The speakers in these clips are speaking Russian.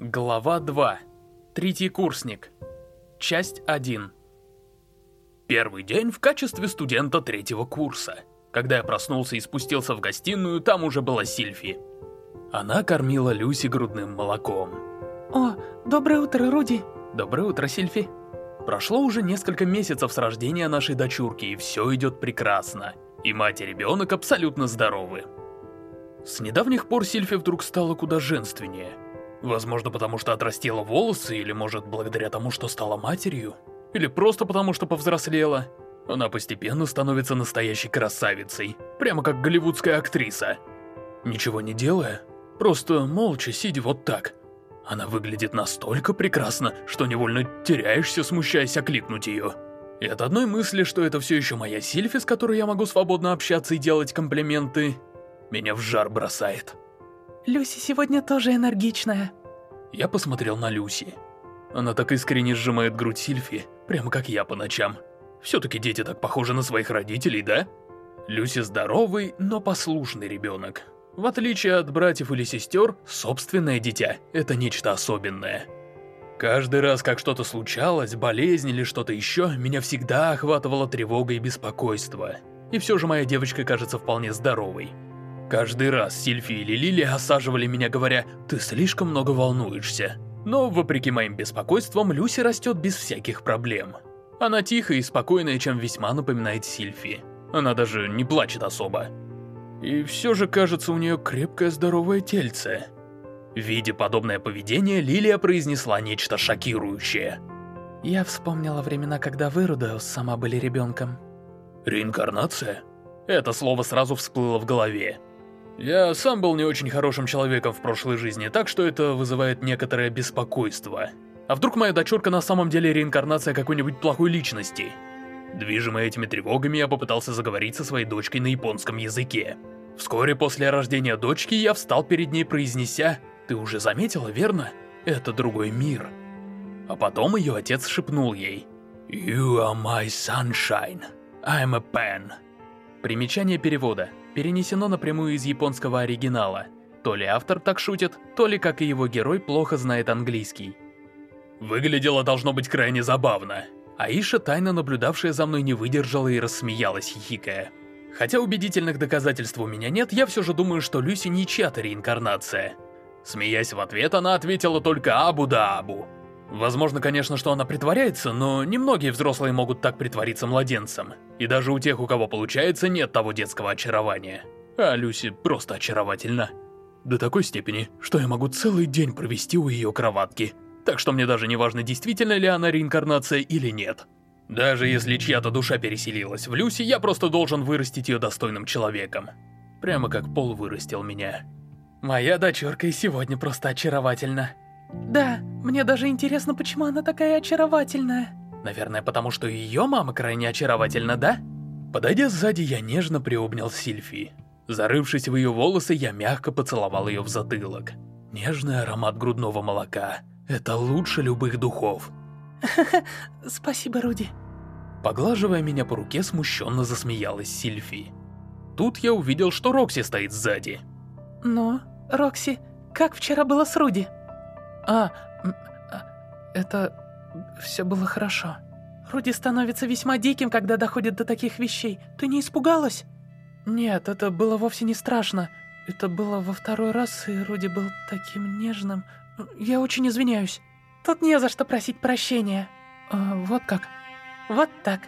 Глава 2. Третий курсник. Часть 1. Первый день в качестве студента третьего курса. Когда я проснулся и спустился в гостиную, там уже была Сильфи. Она кормила Люси грудным молоком. О, доброе утро, Руди. Доброе утро, Сильфи. Прошло уже несколько месяцев с рождения нашей дочурки, и все идет прекрасно. И мать и ребенок абсолютно здоровы. С недавних пор Сильфи вдруг стала куда женственнее. Возможно, потому что отрастила волосы, или может благодаря тому, что стала матерью, или просто потому, что повзрослела. Она постепенно становится настоящей красавицей, прямо как голливудская актриса. Ничего не делая, просто молча сидя вот так. Она выглядит настолько прекрасно, что невольно теряешься, смущаясь окликнуть ее. И от одной мысли, что это все еще моя Сильфи, с которой я могу свободно общаться и делать комплименты, меня в жар бросает. Люси сегодня тоже энергичная. Я посмотрел на Люси. Она так искренне сжимает грудь Сильфи, прямо как я по ночам. Все-таки дети так похожи на своих родителей, да? Люси здоровый, но послушный ребенок. В отличие от братьев или сестер, собственное дитя – это нечто особенное. Каждый раз, как что-то случалось, болезнь или что-то еще, меня всегда охватывала тревога и беспокойство. И все же моя девочка кажется вполне здоровой. Каждый раз Сильфи или Лили осаживали меня, говоря «ты слишком много волнуешься». Но, вопреки моим беспокойствам, Люси растет без всяких проблем. Она тихая и спокойная, чем весьма напоминает Сильфи. Она даже не плачет особо. И все же, кажется, у нее крепкое здоровое тельце. Видя подобное поведение, Лилия произнесла нечто шокирующее. Я вспомнила времена, когда вы, Рудеус, сама были ребенком. Реинкарнация? Это слово сразу всплыло в голове. Я сам был не очень хорошим человеком в прошлой жизни, так что это вызывает некоторое беспокойство. А вдруг моя дочурка на самом деле реинкарнация какой-нибудь плохой личности? Движимый этими тревогами, я попытался заговорить со своей дочкой на японском языке. Вскоре после рождения дочки я встал перед ней, произнеся «Ты уже заметила, верно? Это другой мир». А потом ее отец шепнул ей «You are my sunshine. I'm a pen». Примечание перевода перенесено напрямую из японского оригинала. То ли автор так шутит, то ли, как и его герой, плохо знает английский. Выглядело должно быть крайне забавно. Аиша, тайно наблюдавшая за мной, не выдержала и рассмеялась, хихикая. Хотя убедительных доказательств у меня нет, я все же думаю, что Люси не чья-то реинкарнация. Смеясь в ответ, она ответила только «Абу да Абу». Возможно, конечно, что она притворяется, но немногие взрослые могут так притвориться младенцем. И даже у тех, у кого получается, нет того детского очарования. А Люси просто очаровательна. До такой степени, что я могу целый день провести у ее кроватки. Так что мне даже не важно, действительно ли она реинкарнация или нет. Даже если чья-то душа переселилась в Люси, я просто должен вырастить ее достойным человеком. Прямо как Пол вырастил меня. Моя дочурка и сегодня просто очаровательна. Да, мне даже интересно, почему она такая очаровательная. Наверное, потому что ее мама крайне очаровательна, да? Подойдя сзади, я нежно приобнял Сильфи. Зарывшись в ее волосы, я мягко поцеловал ее в затылок. Нежный аромат грудного молока. Это лучше любых духов. Спасибо, Руди. Поглаживая меня по руке, смущенно засмеялась Сильфи. Тут я увидел, что Рокси стоит сзади. Ну, Рокси, как вчера было с Руди? А, а, это... все было хорошо. Руди становится весьма диким, когда доходит до таких вещей. Ты не испугалась? Нет, это было вовсе не страшно. Это было во второй раз, и Руди был таким нежным. Я очень извиняюсь. Тут не за что просить прощения. А, вот как. Вот так.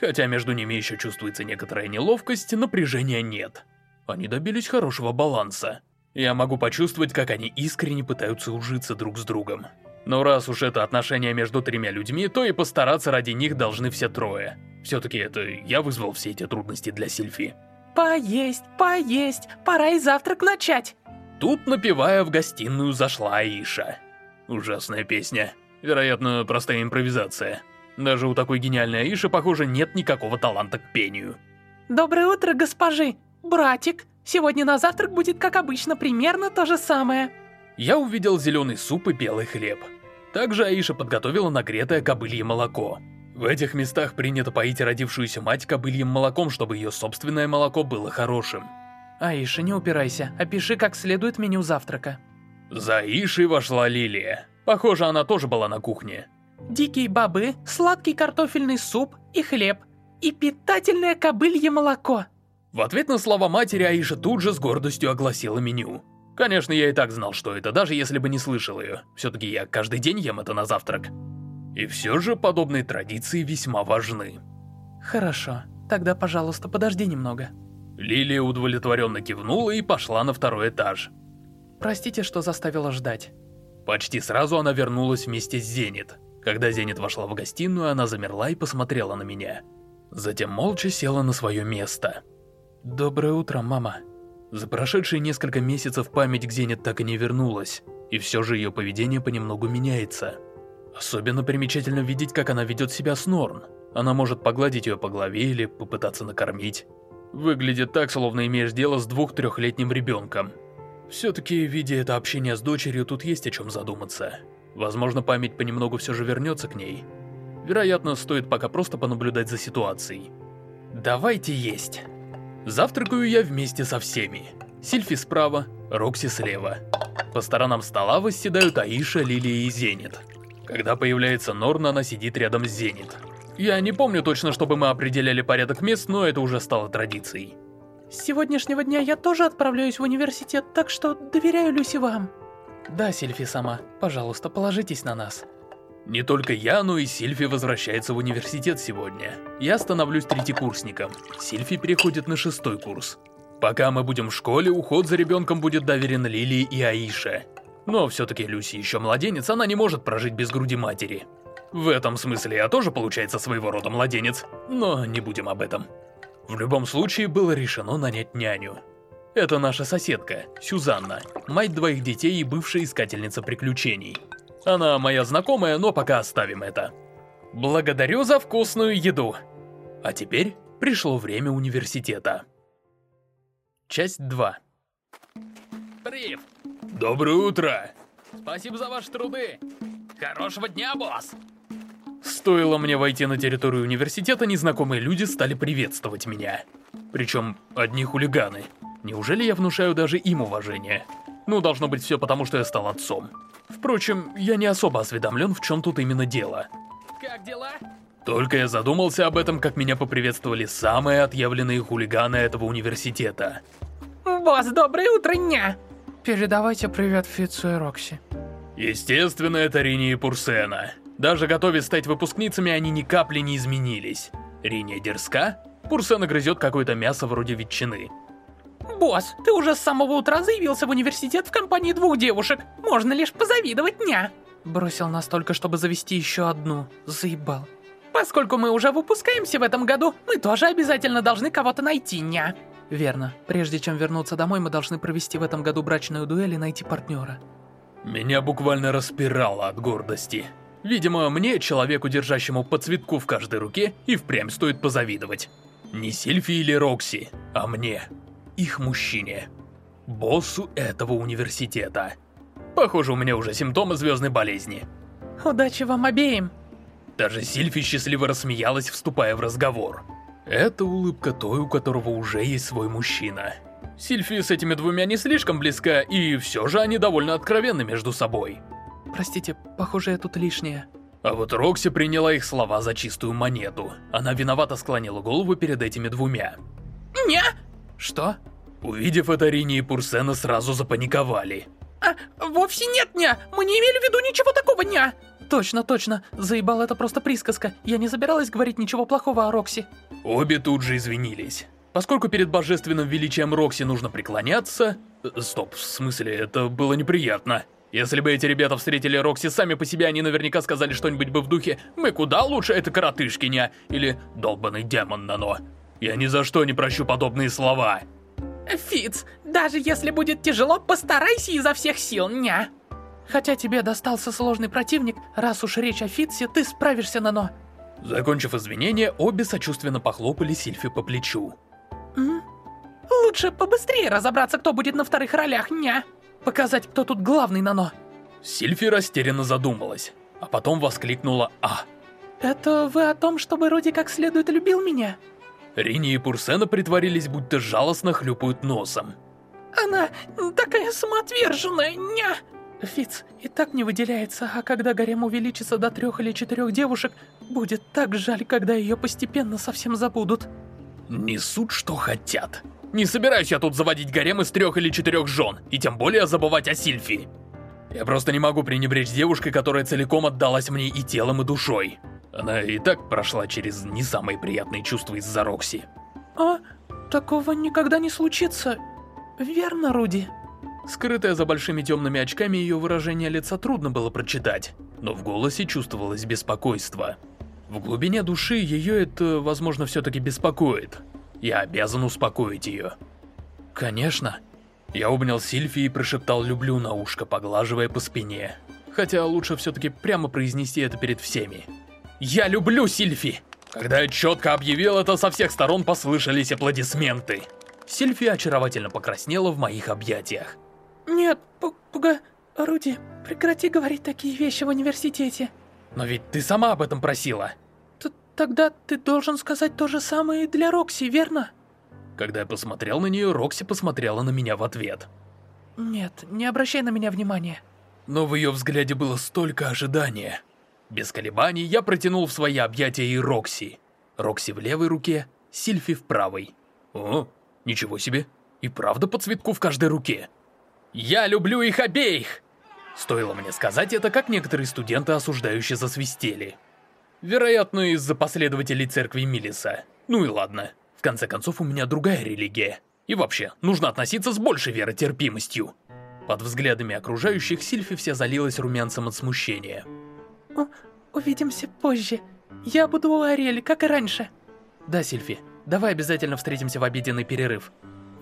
Хотя между ними еще чувствуется некоторая неловкость, напряжения нет. Они добились хорошего баланса. Я могу почувствовать, как они искренне пытаются ужиться друг с другом. Но раз уж это отношения между тремя людьми, то и постараться ради них должны все трое. Все-таки это я вызвал все эти трудности для Сильфи. Поесть, поесть, пора и завтрак начать. Тут, напевая, в гостиную зашла Аиша. Ужасная песня. Вероятно, простая импровизация. Даже у такой гениальной Аиши, похоже, нет никакого таланта к пению. Доброе утро, госпожи! Братик, Сегодня на завтрак будет, как обычно, примерно то же самое. Я увидел зеленый суп и белый хлеб. Также Аиша подготовила нагретое кобылье молоко. В этих местах принято поить родившуюся мать кобыльем молоком, чтобы ее собственное молоко было хорошим. Аиша, не упирайся, опиши как следует меню завтрака. За Ишей вошла Лилия. Похоже, она тоже была на кухне. Дикие бобы, сладкий картофельный суп и хлеб. И питательное кобылье молоко. В ответ на слова матери Аиша тут же с гордостью огласила меню. Конечно, я и так знал, что это, даже если бы не слышал ее. Все-таки я каждый день ем это на завтрак. И все же подобные традиции весьма важны. Хорошо, тогда, пожалуйста, подожди немного. Лилия удовлетворенно кивнула и пошла на второй этаж. Простите, что заставила ждать. Почти сразу она вернулась вместе с Зенит. Когда Зенит вошла в гостиную, она замерла и посмотрела на меня. Затем молча села на свое место. «Доброе утро, мама». За прошедшие несколько месяцев память к Зенит так и не вернулась, и все же ее поведение понемногу меняется. Особенно примечательно видеть, как она ведет себя с Норн. Она может погладить ее по голове или попытаться накормить. Выглядит так, словно имеешь дело с двух-трехлетним ребенком. Все-таки, видя это общение с дочерью, тут есть о чем задуматься. Возможно, память понемногу все же вернется к ней. Вероятно, стоит пока просто понаблюдать за ситуацией. Давайте есть. Завтракаю я вместе со всеми. Сильфи справа, Рокси слева. По сторонам стола восседают Аиша, Лилия и Зенит. Когда появляется Норн, она сидит рядом с Зенит. Я не помню точно, чтобы мы определяли порядок мест, но это уже стало традицией. С сегодняшнего дня я тоже отправляюсь в университет, так что доверяю Люси вам. Да, Сильфи сама, пожалуйста, положитесь на нас. Не только я, но и Сильфи возвращается в университет сегодня. Я становлюсь третьекурсником. Сильфи переходит на шестой курс. Пока мы будем в школе, уход за ребенком будет доверен Лилии и Аише. Но все-таки Люси еще младенец, она не может прожить без груди матери. В этом смысле я тоже, получается, своего рода младенец, но не будем об этом. В любом случае, было решено нанять няню. Это наша соседка, Сюзанна, мать двоих детей и бывшая искательница приключений. Она моя знакомая, но пока оставим это. Благодарю за вкусную еду. А теперь пришло время университета. Часть 2 Прив, Доброе утро! спасибо за ваши труды. Хорошего дня, босс. Стоило мне войти на территорию университета, незнакомые люди стали приветствовать меня. Причем одни хулиганы. Неужели я внушаю даже им уважение? Ну, должно быть все потому, что я стал отцом. Впрочем, я не особо осведомлен, в чем тут именно дело. Как дела? Только я задумался об этом, как меня поприветствовали самые отъявленные хулиганы этого университета. Босс, доброе утро, ня! Передавайте привет Фицу и Рокси. Естественно, это Рини и Пурсена. Даже готовясь стать выпускницами, они ни капли не изменились. Рини дерзка, Пурсена грызет какое-то мясо вроде ветчины. Босс, ты уже с самого утра заявился в университет в компании двух девушек. Можно лишь позавидовать, ня. Бросил нас только, чтобы завести еще одну. Заебал. Поскольку мы уже выпускаемся в этом году, мы тоже обязательно должны кого-то найти, ня. Верно. Прежде чем вернуться домой, мы должны провести в этом году брачную дуэль и найти партнера. Меня буквально распирало от гордости. Видимо, мне, человеку, держащему по цветку в каждой руке, и впрямь стоит позавидовать. Не Сильфи или Рокси, а мне. Их мужчине. Боссу этого университета. Похоже, у меня уже симптомы звездной болезни. Удачи вам обеим. Даже Сильфи счастливо рассмеялась, вступая в разговор. Это улыбка той, у которого уже есть свой мужчина. Сильфи с этими двумя не слишком близка, и все же они довольно откровенны между собой. Простите, похоже, я тут лишняя. А вот Рокси приняла их слова за чистую монету. Она виновато склонила голову перед этими двумя. Ня! Что? Увидев это, Рини и Пурсена сразу запаниковали. А, вовсе нет, ня! Мы не имели в виду ничего такого, ня! Точно, точно. Заебал, это просто присказка. Я не собиралась говорить ничего плохого о Рокси. Обе тут же извинились. Поскольку перед божественным величием Рокси нужно преклоняться... э, Стоп, в смысле, это было неприятно. Если бы эти ребята встретили Рокси сами по себе, они наверняка сказали что-нибудь бы в духе «Мы куда лучше это коротышкиня» или «Долбанный демон Нано». Я ни за что не прощу подобные слова. Фиц, даже если будет тяжело, постарайся изо всех сил, ня. Хотя тебе достался сложный противник, раз уж речь о Фитсе, ты справишься, Нано. Закончив извинения, обе сочувственно похлопали Сильфи по плечу. М? Лучше побыстрее разобраться, кто будет на вторых ролях, ня. Показать, кто тут главный, Нано. Сильфи растерянно задумалась, а потом воскликнула «А». Это вы о том, чтобы вроде как следует любил меня? Рини и Пурсена притворились, будто жалостно хлюпают носом. Она такая самоотверженная, ня. Фиц и так не выделяется, а когда гарем увеличится до трех или четырех девушек, будет так жаль, когда ее постепенно совсем забудут. Несут, что хотят. Не собираюсь я тут заводить гарем из трех или четырех жен, и тем более забывать о Сильфи. Я просто не могу пренебречь девушкой, которая целиком отдалась мне и телом, и душой. Она и так прошла через не самые приятные чувства из-за Рокси. А, такого никогда не случится. Верно, Руди? Скрытое за большими темными очками ее выражение лица трудно было прочитать, но в голосе чувствовалось беспокойство. В глубине души ее это, возможно, все-таки беспокоит. Я обязан успокоить ее. Конечно. Я обнял Сильфи и прошептал «люблю» на ушко, поглаживая по спине. Хотя лучше все-таки прямо произнести это перед всеми. «Я люблю Сильфи!» Когда я четко объявил это, со всех сторон послышались аплодисменты. Сильфи очаровательно покраснела в моих объятиях. Нет, пуга... Руди, прекрати говорить такие вещи в университете. Но ведь ты сама об этом просила. Т Тогда ты должен сказать то же самое и для Рокси, верно? Когда я посмотрел на нее, Рокси посмотрела на меня в ответ. Нет, не обращай на меня внимания. Но в ее взгляде было столько ожидания. Без колебаний я протянул в свои объятия и Рокси. Рокси в левой руке, Сильфи в правой. О, ничего себе. И правда по цветку в каждой руке. Я люблю их обеих! Стоило мне сказать это, как некоторые студенты осуждающие засвистели. Вероятно, из-за последователей церкви Милиса. Ну и ладно. В конце концов, у меня другая религия. И вообще, нужно относиться с большей веротерпимостью. Под взглядами окружающих Сильфи вся залилась румянцем от смущения. О, увидимся позже. Я буду у Ариэль, как и раньше. Да, Сильфи, давай обязательно встретимся в обеденный перерыв.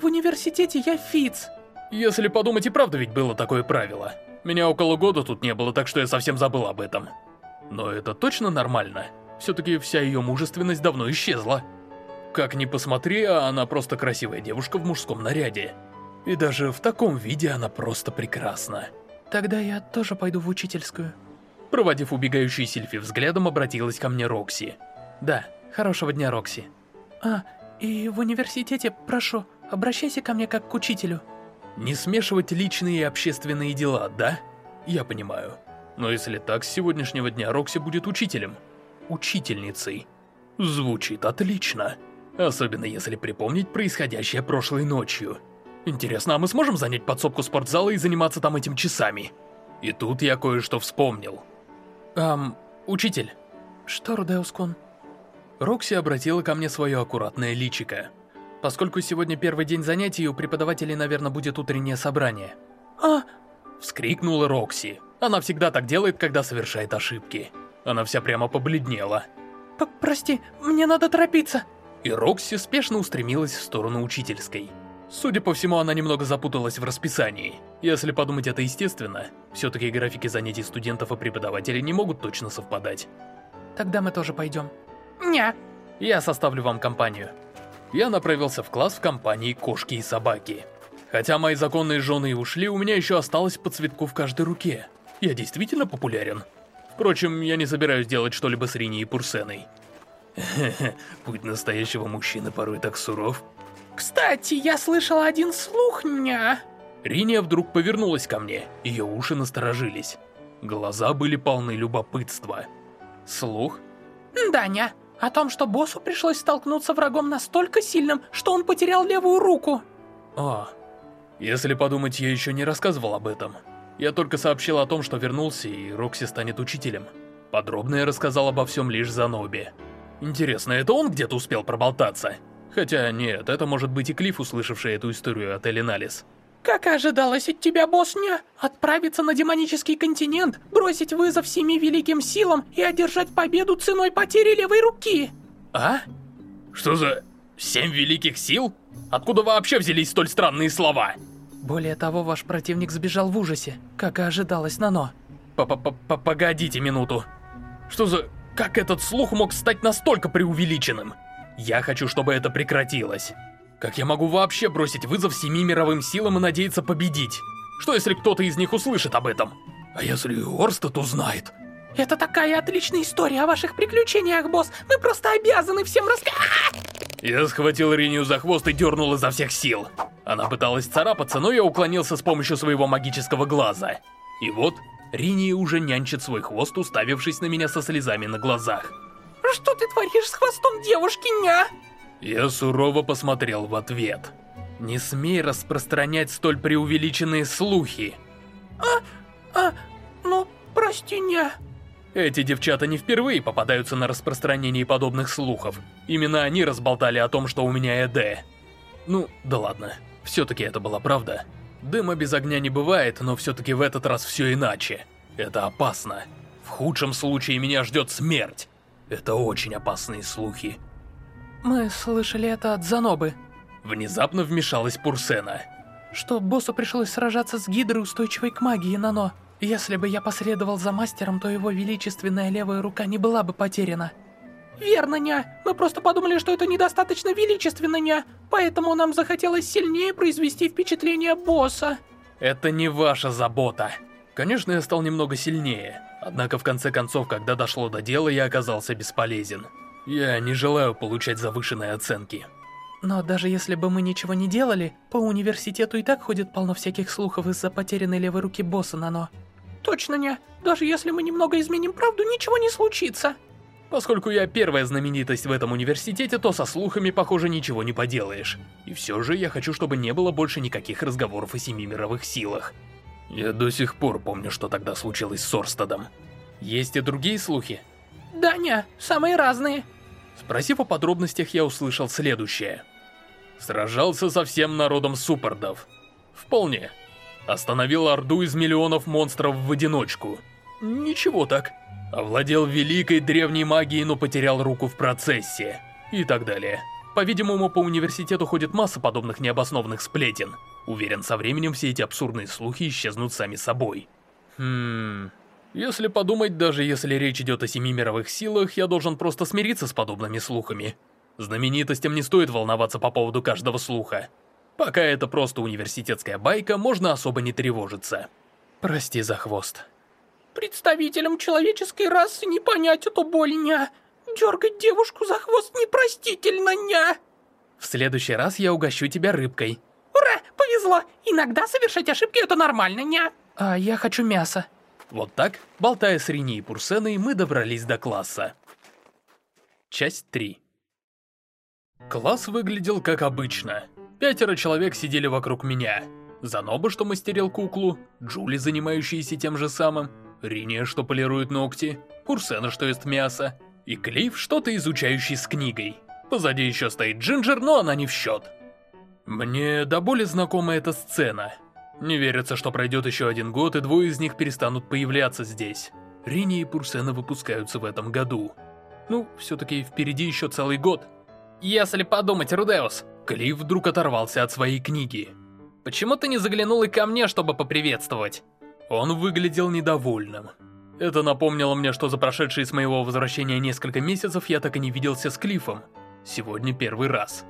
В университете я Фиц. Если подумать, и правда ведь было такое правило. Меня около года тут не было, так что я совсем забыл об этом. Но это точно нормально? Все-таки вся ее мужественность давно исчезла. Как ни посмотри, а она просто красивая девушка в мужском наряде. И даже в таком виде она просто прекрасна. Тогда я тоже пойду в учительскую. Проводив убегающий Сильфи взглядом, обратилась ко мне Рокси. Да, хорошего дня, Рокси. А, и в университете, прошу, обращайся ко мне как к учителю. Не смешивать личные и общественные дела, да? Я понимаю. Но если так, с сегодняшнего дня Рокси будет учителем. Учительницей. Звучит отлично. Особенно если припомнить происходящее прошлой ночью. Интересно, а мы сможем занять подсобку спортзала и заниматься там этим часами? И тут я кое-что вспомнил. Эм, учитель. Что, Рудеускун? Рокси обратила ко мне свое аккуратное личико. Поскольку сегодня первый день занятий, у преподавателей, наверное, будет утреннее собрание. «А!» — вскрикнула Рокси. Она всегда так делает, когда совершает ошибки. Она вся прямо побледнела. «Прости, мне надо торопиться!» И Рокси спешно устремилась в сторону учительской. Судя по всему, она немного запуталась в расписании. Если подумать это естественно, все-таки графики занятий студентов и преподавателей не могут точно совпадать. Тогда мы тоже пойдем. Не. Я составлю вам компанию я направился в класс в компании кошки и собаки. Хотя мои законные жены и ушли, у меня еще осталось по цветку в каждой руке. Я действительно популярен. Впрочем, я не собираюсь делать что-либо с Рини и Пурсеной. Путь настоящего мужчины порой так суров. Кстати, я слышала один слух, ня. Риния вдруг повернулась ко мне, ее уши насторожились. Глаза были полны любопытства. Слух? Да, ня. О том, что боссу пришлось столкнуться врагом настолько сильным, что он потерял левую руку. А, если подумать, я еще не рассказывал об этом. Я только сообщил о том, что вернулся, и Рокси станет учителем. Подробно я рассказал обо всем лишь Заноби. Интересно, это он где-то успел проболтаться? Хотя нет, это может быть и Клифф, услышавший эту историю от Элиналис. Как и ожидалось от тебя, босс-ня, отправиться на демонический континент, бросить вызов семи великим силам и одержать победу ценой потери левой руки. А? Что за... семь великих сил? Откуда вообще взялись столь странные слова? Более того, ваш противник сбежал в ужасе, как и ожидалось Нано. П -п -п Погодите минуту. Что за... Как этот слух мог стать настолько преувеличенным? Я хочу, чтобы это прекратилось. Как я могу вообще бросить вызов семи мировым силам и надеяться победить? Что если кто-то из них услышит об этом? А если Орстед узнает? Это такая отличная история о ваших приключениях, босс. Мы просто обязаны всем рассказать. Я схватил Ринию за хвост и дернул изо всех сил. Она пыталась царапаться, но я уклонился с помощью своего магического глаза. И вот, Рини уже нянчит свой хвост, уставившись на меня со слезами на глазах. Что ты творишь с хвостом девушки, ня? Я сурово посмотрел в ответ. Не смей распространять столь преувеличенные слухи. А, а, ну, прости, ня. Эти девчата не впервые попадаются на распространении подобных слухов. Именно они разболтали о том, что у меня ЭД. Ну, да ладно. Все-таки это была правда. Дыма без огня не бывает, но все-таки в этот раз все иначе. Это опасно. В худшем случае меня ждет смерть. Это очень опасные слухи. Мы слышали это от Занобы. Внезапно вмешалась Пурсена. Что боссу пришлось сражаться с Гидрой, устойчивой к магии Нано. Если бы я последовал за мастером, то его величественная левая рука не была бы потеряна. Верно, ня. Мы просто подумали, что это недостаточно величественно, ня. Поэтому нам захотелось сильнее произвести впечатление босса. Это не ваша забота. Конечно, я стал немного сильнее. Однако в конце концов, когда дошло до дела, я оказался бесполезен. Я не желаю получать завышенные оценки. Но даже если бы мы ничего не делали, по университету и так ходит полно всяких слухов из-за потерянной левой руки босса Нано. Точно не. Даже если мы немного изменим правду, ничего не случится. Поскольку я первая знаменитость в этом университете, то со слухами, похоже, ничего не поделаешь. И все же я хочу, чтобы не было больше никаких разговоров о семи мировых силах. Я до сих пор помню, что тогда случилось с Орстадом. Есть и другие слухи? Да, не, самые разные. Спросив о подробностях, я услышал следующее. Сражался со всем народом суппордов. Вполне. Остановил орду из миллионов монстров в одиночку. Ничего так. Овладел великой древней магией, но потерял руку в процессе. И так далее. По-видимому, по университету ходит масса подобных необоснованных сплетен. Уверен, со временем все эти абсурдные слухи исчезнут сами собой. Хм... Если подумать, даже если речь идет о семи мировых силах, я должен просто смириться с подобными слухами. Знаменитостям не стоит волноваться по поводу каждого слуха. Пока это просто университетская байка, можно особо не тревожиться. Прости за хвост. Представителям человеческой расы не понять эту боль, ня. Дергать девушку за хвост непростительно, ня. В следующий раз я угощу тебя рыбкой. Ура, повезло. Иногда совершать ошибки это нормально, ня. А я хочу мясо. Вот так, болтая с Рини и Пурсеной, мы добрались до класса. Часть 3 Класс выглядел как обычно. Пятеро человек сидели вокруг меня. Заноба, что мастерил куклу, Джули, занимающаяся тем же самым, Риния, что полирует ногти, Пурсена, что ест мясо, и Клифф, что-то изучающий с книгой. Позади еще стоит Джинджер, но она не в счет. Мне до боли знакома эта сцена — не верится, что пройдет еще один год, и двое из них перестанут появляться здесь. Рини и Пурсена выпускаются в этом году. Ну, все-таки впереди еще целый год. Если подумать, Рудеус, Клифф вдруг оторвался от своей книги. Почему ты не заглянул и ко мне, чтобы поприветствовать? Он выглядел недовольным. Это напомнило мне, что за прошедшие с моего возвращения несколько месяцев я так и не виделся с Клиффом. Сегодня первый раз.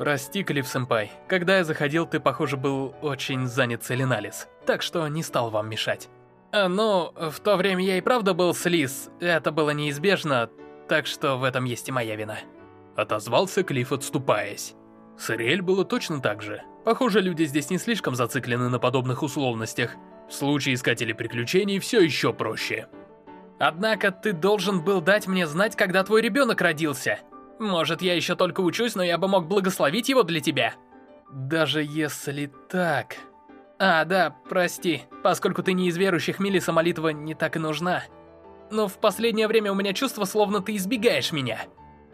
Прости, Клифф-сэмпай. Когда я заходил, ты, похоже, был очень занят Целиналис, так что не стал вам мешать. А, ну, в то время я и правда был слиз, это было неизбежно, так что в этом есть и моя вина. Отозвался Клифф, отступаясь. С Ириэль было точно так же. Похоже, люди здесь не слишком зациклены на подобных условностях. В случае Искателей Приключений все еще проще. Однако ты должен был дать мне знать, когда твой ребенок родился. Может, я еще только учусь, но я бы мог благословить его для тебя. Даже если так... А, да, прости, поскольку ты не из верующих, Милиса молитва не так и нужна. Но в последнее время у меня чувство, словно ты избегаешь меня.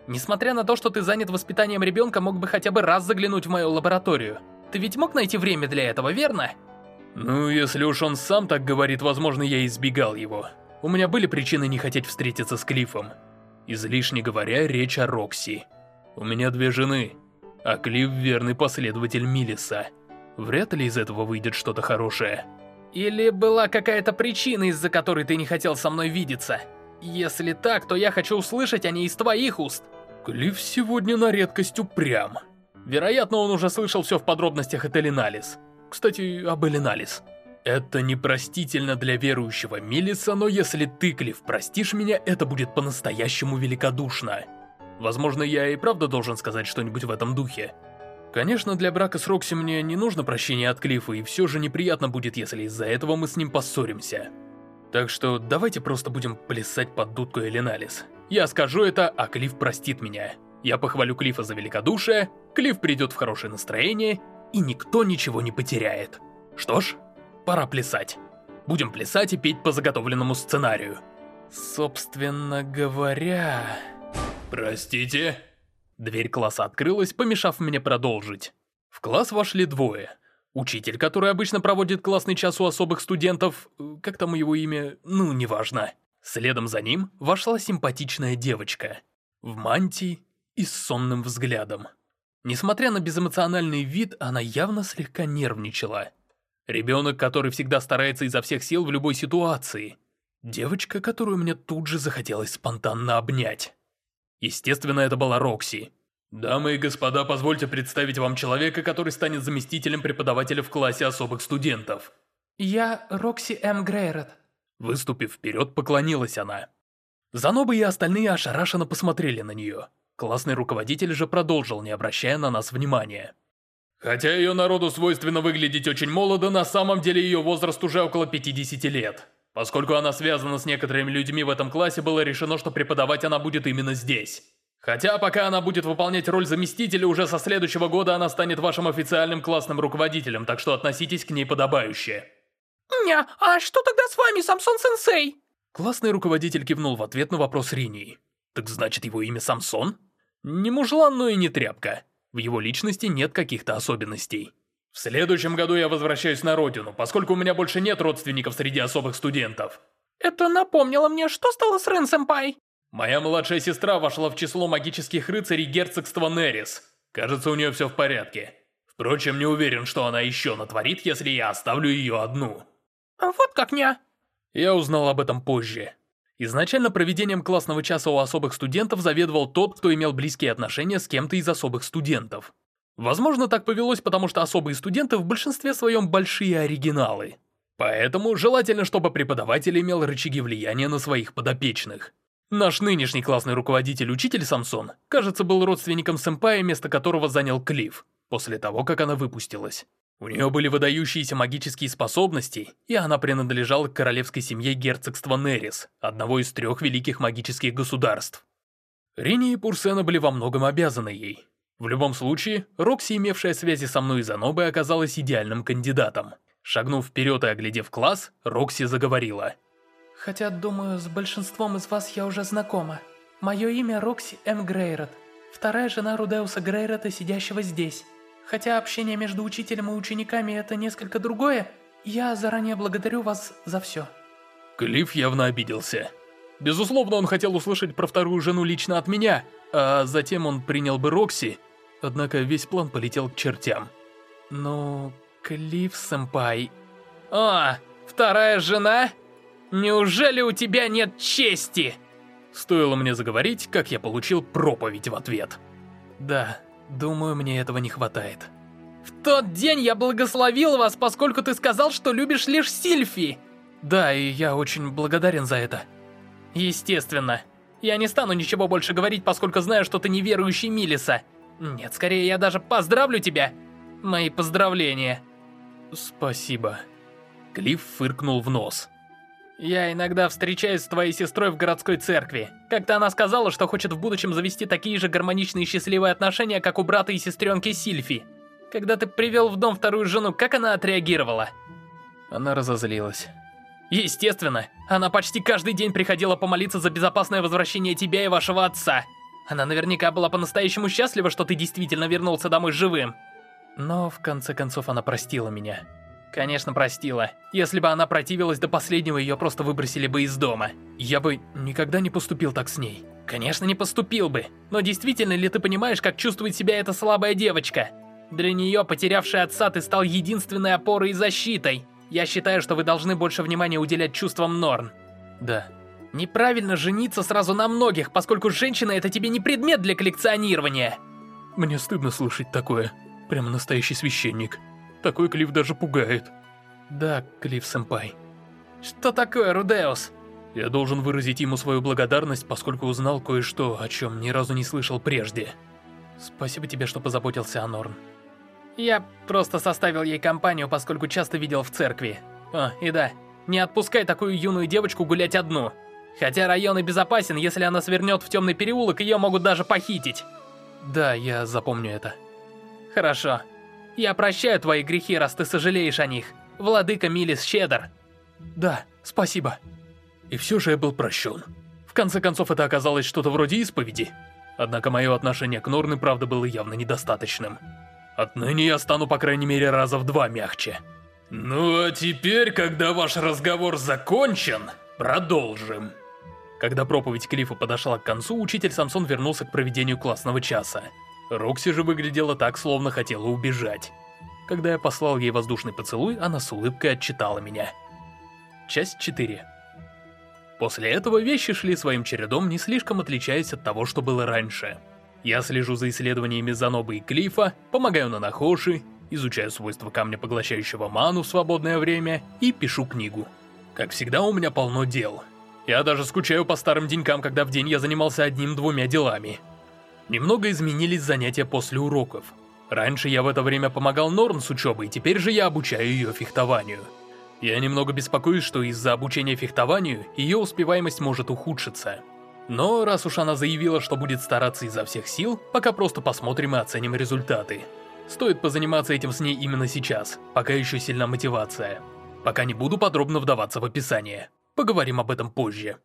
Несмотря на то, что ты занят воспитанием ребенка, мог бы хотя бы раз заглянуть в мою лабораторию. Ты ведь мог найти время для этого, верно? Ну, если уж он сам так говорит, возможно, я избегал его. У меня были причины не хотеть встретиться с Клиффом. Излишне говоря, речь о Рокси. У меня две жены, а Клифф верный последователь Милиса. Вряд ли из этого выйдет что-то хорошее. Или была какая-то причина, из-за которой ты не хотел со мной видеться? Если так, то я хочу услышать о ней из твоих уст. Клифф сегодня на редкость упрям. Вероятно, он уже слышал все в подробностях от Элиналис. Кстати, об Элиналис. Это непростительно для верующего Милиса, но если ты, Клифф, простишь меня, это будет по-настоящему великодушно. Возможно, я и правда должен сказать что-нибудь в этом духе. Конечно, для брака с Рокси мне не нужно прощения от Клиффа, и все же неприятно будет, если из-за этого мы с ним поссоримся. Так что давайте просто будем плясать под дудку Эленалис. Я скажу это, а Клифф простит меня. Я похвалю Клиффа за великодушие, Клифф придет в хорошее настроение, и никто ничего не потеряет. Что ж, пора плясать. Будем плясать и петь по заготовленному сценарию. Собственно говоря... Простите? Дверь класса открылась, помешав мне продолжить. В класс вошли двое. Учитель, который обычно проводит классный час у особых студентов, э, как там его имя, ну, неважно. Следом за ним вошла симпатичная девочка. В мантии и с сонным взглядом. Несмотря на безэмоциональный вид, она явно слегка нервничала. Ребенок, который всегда старается изо всех сил в любой ситуации. Девочка, которую мне тут же захотелось спонтанно обнять. Естественно, это была Рокси. Дамы и господа, позвольте представить вам человека, который станет заместителем преподавателя в классе особых студентов. Я Рокси М. Грейрот. Выступив вперед, поклонилась она. Заноба и остальные ошарашенно посмотрели на нее. Классный руководитель же продолжил, не обращая на нас внимания. Хотя ее народу свойственно выглядеть очень молодо, на самом деле ее возраст уже около 50 лет. Поскольку она связана с некоторыми людьми в этом классе, было решено, что преподавать она будет именно здесь. Хотя пока она будет выполнять роль заместителя, уже со следующего года она станет вашим официальным классным руководителем, так что относитесь к ней подобающе. Ня, а что тогда с вами, Самсон-сенсей? Классный руководитель кивнул в ответ на вопрос Ринии. Так значит, его имя Самсон? Не мужлан, но и не тряпка. В его личности нет каких-то особенностей. В следующем году я возвращаюсь на родину, поскольку у меня больше нет родственников среди особых студентов. Это напомнило мне, что стало с Рен-сэмпай? Моя младшая сестра вошла в число магических рыцарей герцогства Нерис. Кажется, у нее все в порядке. Впрочем, не уверен, что она еще натворит, если я оставлю ее одну. Вот как не. Я узнал об этом позже. Изначально проведением классного часа у особых студентов заведовал тот, кто имел близкие отношения с кем-то из особых студентов. Возможно, так повелось, потому что особые студенты в большинстве своем большие оригиналы. Поэтому желательно, чтобы преподаватель имел рычаги влияния на своих подопечных. Наш нынешний классный руководитель-учитель Самсон, кажется, был родственником сэмпая, место которого занял Клифф, после того, как она выпустилась. У нее были выдающиеся магические способности, и она принадлежала к королевской семье герцогства Нерис, одного из трех великих магических государств. Рини и Пурсена были во многом обязаны ей, в любом случае, Рокси, имевшая связи со мной из Анобы, оказалась идеальным кандидатом. Шагнув вперед и оглядев класс, Рокси заговорила. «Хотя, думаю, с большинством из вас я уже знакома. Мое имя Рокси М. Грейрот, вторая жена Рудеуса Грейрота, сидящего здесь. Хотя общение между учителем и учениками это несколько другое, я заранее благодарю вас за все». Клифф явно обиделся. Безусловно, он хотел услышать про вторую жену лично от меня, а затем он принял бы Рокси, Однако весь план полетел к чертям. Ну, Клифф-сэмпай... «А, вторая жена? Неужели у тебя нет чести?» Стоило мне заговорить, как я получил проповедь в ответ. Да, думаю, мне этого не хватает. В тот день я благословил вас, поскольку ты сказал, что любишь лишь Сильфи. Да, и я очень благодарен за это. Естественно. Я не стану ничего больше говорить, поскольку знаю, что ты неверующий Милиса. Нет, скорее я даже поздравлю тебя. Мои поздравления. Спасибо. Клифф фыркнул в нос. Я иногда встречаюсь с твоей сестрой в городской церкви. Как-то она сказала, что хочет в будущем завести такие же гармоничные и счастливые отношения, как у брата и сестренки Сильфи. Когда ты привел в дом вторую жену, как она отреагировала? Она разозлилась. Естественно, она почти каждый день приходила помолиться за безопасное возвращение тебя и вашего отца. Она наверняка была по-настоящему счастлива, что ты действительно вернулся домой живым. Но в конце концов она простила меня. Конечно, простила. Если бы она противилась до последнего, ее просто выбросили бы из дома. Я бы никогда не поступил так с ней. Конечно, не поступил бы. Но действительно ли ты понимаешь, как чувствует себя эта слабая девочка? Для нее, потерявшая отца, ты стал единственной опорой и защитой. Я считаю, что вы должны больше внимания уделять чувствам Норн. Да. Неправильно жениться сразу на многих, поскольку женщина это тебе не предмет для коллекционирования. Мне стыдно слышать такое. Прямо настоящий священник. Такой Клифф даже пугает. Да, Клифф-сэмпай. Что такое, Рудеус? Я должен выразить ему свою благодарность, поскольку узнал кое-что, о чем ни разу не слышал прежде. Спасибо тебе, что позаботился о Норн. Я просто составил ей компанию, поскольку часто видел в церкви. О, и да, не отпускай такую юную девочку гулять одну. Хотя район и безопасен, если она свернет в темный переулок, ее могут даже похитить. Да, я запомню это. Хорошо. Я прощаю твои грехи, раз ты сожалеешь о них. Владыка Милис щедр. Да, спасибо. И все же я был прощен. В конце концов, это оказалось что-то вроде исповеди. Однако мое отношение к Норн правда было явно недостаточным. Отныне я стану, по крайней мере, раза в два мягче. Ну а теперь, когда ваш разговор закончен, продолжим. Когда проповедь Клиффа подошла к концу, учитель Самсон вернулся к проведению классного часа. Рокси же выглядела так, словно хотела убежать. Когда я послал ей воздушный поцелуй, она с улыбкой отчитала меня. Часть 4 После этого вещи шли своим чередом, не слишком отличаясь от того, что было раньше. Я слежу за исследованиями Занобы и Клифа, помогаю на Нахоши, изучаю свойства камня, поглощающего ману в свободное время, и пишу книгу. Как всегда, у меня полно дел. Я даже скучаю по старым денькам, когда в день я занимался одним-двумя делами. Немного изменились занятия после уроков. Раньше я в это время помогал Норн с учебой, теперь же я обучаю ее фехтованию. Я немного беспокоюсь, что из-за обучения фехтованию ее успеваемость может ухудшиться. Но раз уж она заявила, что будет стараться изо всех сил, пока просто посмотрим и оценим результаты. Стоит позаниматься этим с ней именно сейчас, пока еще сильна мотивация. Пока не буду подробно вдаваться в описание. Поговорим об этом позже.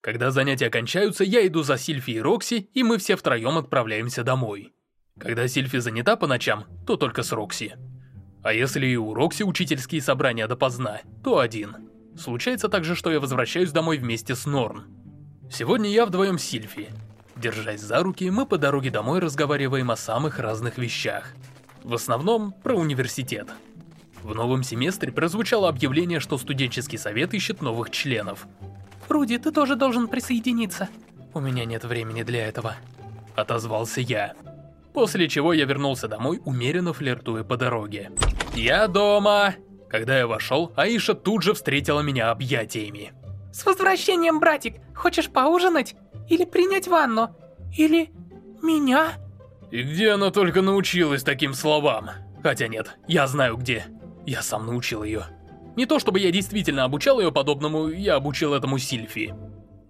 Когда занятия кончаются, я иду за Сильфи и Рокси, и мы все втроем отправляемся домой. Когда Сильфи занята по ночам, то только с Рокси. А если и у Рокси учительские собрания допоздна, то один. Случается также, что я возвращаюсь домой вместе с Норн. Сегодня я вдвоем с Сильфи. Держась за руки, мы по дороге домой разговариваем о самых разных вещах. В основном про университет. В новом семестре прозвучало объявление, что студенческий совет ищет новых членов. «Руди, ты тоже должен присоединиться». «У меня нет времени для этого», — отозвался я. После чего я вернулся домой, умеренно флиртуя по дороге. «Я дома!» Когда я вошел, Аиша тут же встретила меня объятиями. «С возвращением, братик! Хочешь поужинать? Или принять ванну? Или... меня?» И где она только научилась таким словам? Хотя нет, я знаю где. Я сам научил ее. Не то чтобы я действительно обучал ее подобному, я обучил этому Сильфи.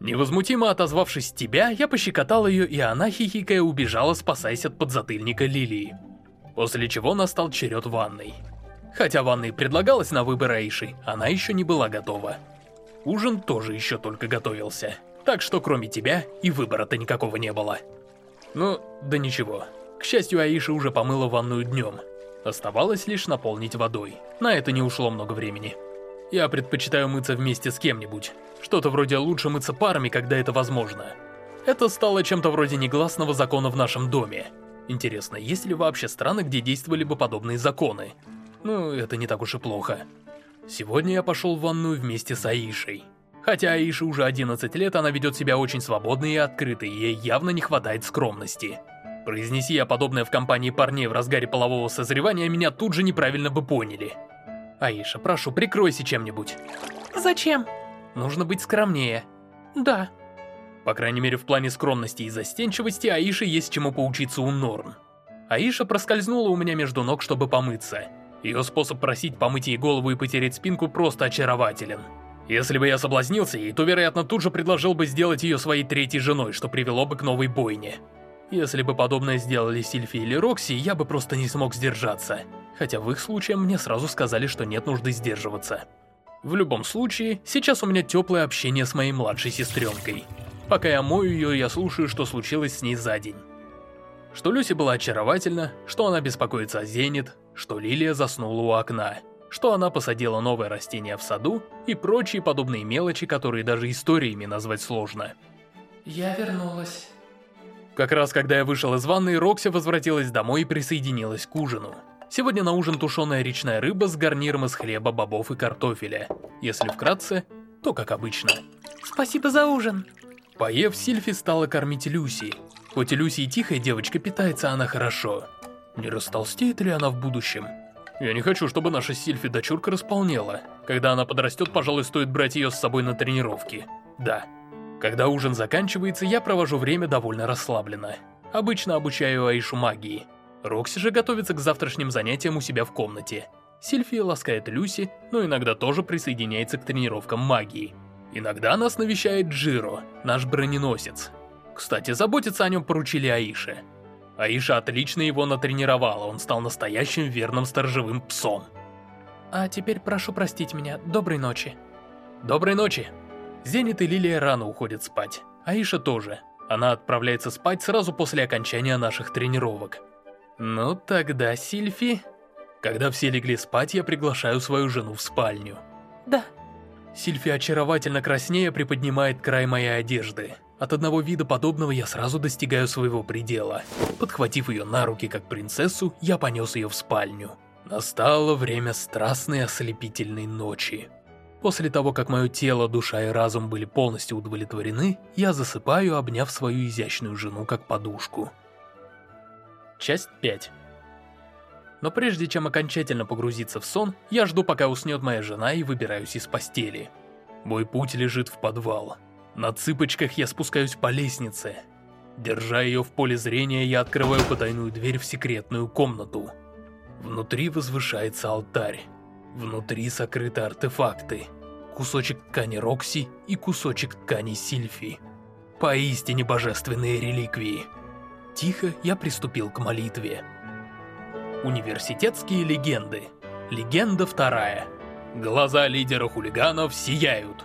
Невозмутимо отозвавшись тебя, я пощекотал ее, и она, хихикая, убежала, спасаясь от подзатыльника Лилии. После чего настал черед ванной. Хотя ванной предлагалось на выбор Аиши, она еще не была готова. Ужин тоже еще только готовился. Так что кроме тебя и выбора-то никакого не было. Ну, да ничего. К счастью, Аиша уже помыла ванную днем. Оставалось лишь наполнить водой. На это не ушло много времени. Я предпочитаю мыться вместе с кем-нибудь. Что-то вроде лучше мыться парами, когда это возможно. Это стало чем-то вроде негласного закона в нашем доме. Интересно, есть ли вообще страны, где действовали бы подобные законы? Ну, это не так уж и плохо. Сегодня я пошел в ванную вместе с Аишей. Хотя Аише уже 11 лет, она ведет себя очень свободно и открыто, и ей явно не хватает скромности. Произнеси я подобное в компании парней в разгаре полового созревания, меня тут же неправильно бы поняли. Аиша, прошу, прикройся чем-нибудь. Зачем? Нужно быть скромнее. Да. По крайней мере, в плане скромности и застенчивости Аише есть чему поучиться у Норн. Аиша проскользнула у меня между ног, чтобы помыться. Ее способ просить помыть ей голову и потереть спинку просто очарователен. Если бы я соблазнился ей, то, вероятно, тут же предложил бы сделать ее своей третьей женой, что привело бы к новой бойне. Если бы подобное сделали Сильфи или Рокси, я бы просто не смог сдержаться. Хотя в их случае мне сразу сказали, что нет нужды сдерживаться. В любом случае, сейчас у меня теплое общение с моей младшей сестренкой. Пока я мою ее, я слушаю, что случилось с ней за день. Что Люси была очаровательна, что она беспокоится о Зенит, что Лилия заснула у окна что она посадила новое растение в саду и прочие подобные мелочи, которые даже историями назвать сложно. Я вернулась. Как раз когда я вышел из ванной, Рокси возвратилась домой и присоединилась к ужину. Сегодня на ужин тушеная речная рыба с гарниром из хлеба, бобов и картофеля. Если вкратце, то как обычно. Спасибо за ужин. Поев, Сильфи стала кормить Люси. Хоть и Люси и тихая девочка, питается она хорошо. Не растолстеет ли она в будущем? Я не хочу, чтобы наша Сильфи дочурка располнела. Когда она подрастет, пожалуй, стоит брать ее с собой на тренировки. Да. Когда ужин заканчивается, я провожу время довольно расслабленно. Обычно обучаю Аишу магии. Рокси же готовится к завтрашним занятиям у себя в комнате. Сильфия ласкает Люси, но иногда тоже присоединяется к тренировкам магии. Иногда нас навещает Джиро, наш броненосец. Кстати, заботиться о нем поручили Аише. Аиша отлично его натренировала, он стал настоящим верным сторожевым псом. А теперь прошу простить меня. Доброй ночи. Доброй ночи. Зенит и Лилия рано уходят спать. Аиша тоже. Она отправляется спать сразу после окончания наших тренировок. Ну тогда, Сильфи... Когда все легли спать, я приглашаю свою жену в спальню. Да. Сильфи очаровательно краснея приподнимает край моей одежды. От одного вида подобного я сразу достигаю своего предела. Подхватив ее на руки как принцессу, я понес ее в спальню. Настало время страстной ослепительной ночи. После того, как мое тело, душа и разум были полностью удовлетворены, я засыпаю, обняв свою изящную жену как подушку. Часть 5 Но прежде чем окончательно погрузиться в сон, я жду, пока уснет моя жена и выбираюсь из постели. Мой путь лежит в подвал. На цыпочках я спускаюсь по лестнице. Держа ее в поле зрения, я открываю потайную дверь в секретную комнату. Внутри возвышается алтарь. Внутри сокрыты артефакты. Кусочек ткани Рокси и кусочек ткани Сильфи. Поистине божественные реликвии. Тихо я приступил к молитве. Университетские легенды. Легенда вторая. Глаза лидера хулиганов сияют.